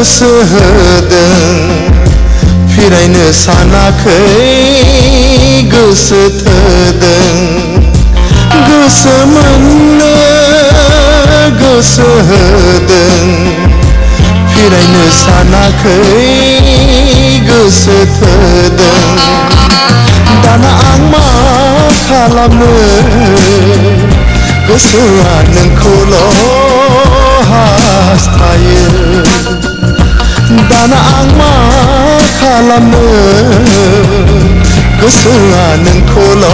ısıdın Freni sana kıy gısıtıdın Gısımını gısıdın Freni sana kıy gısıtıdın Dana anma kalamı Gısıranın kulu hastayı. Dana ang makalamu Gosoa nengkolo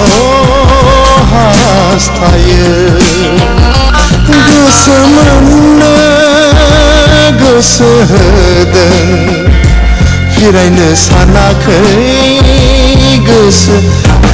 hastaye Gosomanna gosohedin Hirayni sanakai gosohedin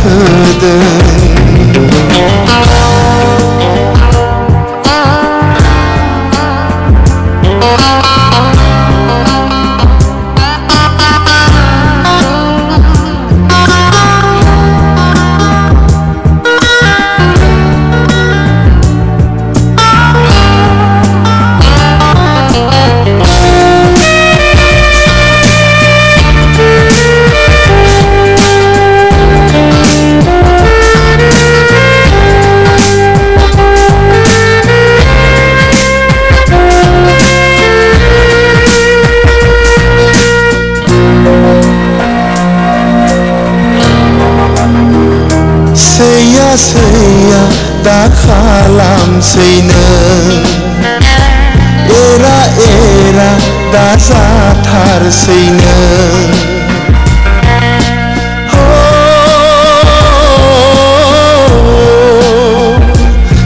seya da khalam seyna era era da sa thar seyna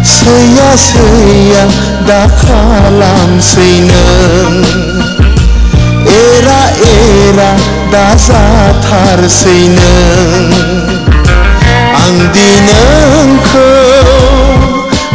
seya seya da khalam seyna era era da sa thar seyna ang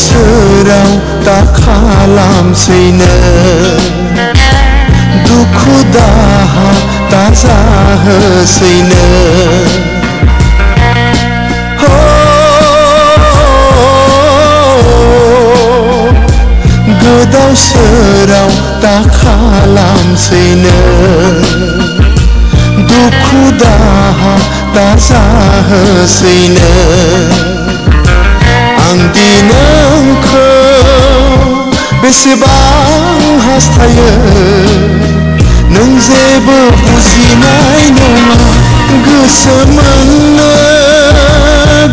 सोराव दा खालामसैनो दुखु दाहा दा जाहोसैनो गोदाव सोराव दा खालामसैनो दुखु दाहा दा जाहोसैनो नों आंदि नोंखौ बेसेबां हास्थायो। नों जेबो बुजिनाय नङा गोसो मोननो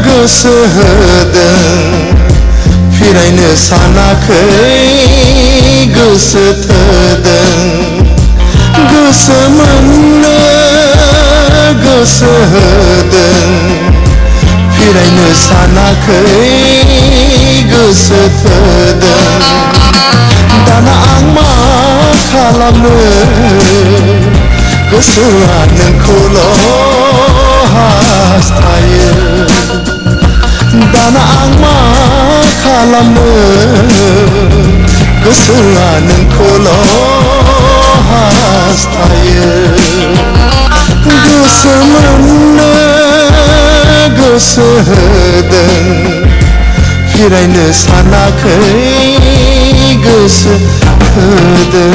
गोसो होदों। फिरायनो सानाखै गोसो थोदों। Treni sana kıygısıdır Dana anma kalamı Kusuranın kulu hastayı Dana anma kalamı Kusuranın kulu hastayı Kusuranın kısıdı Freni sana kıygısı kıdı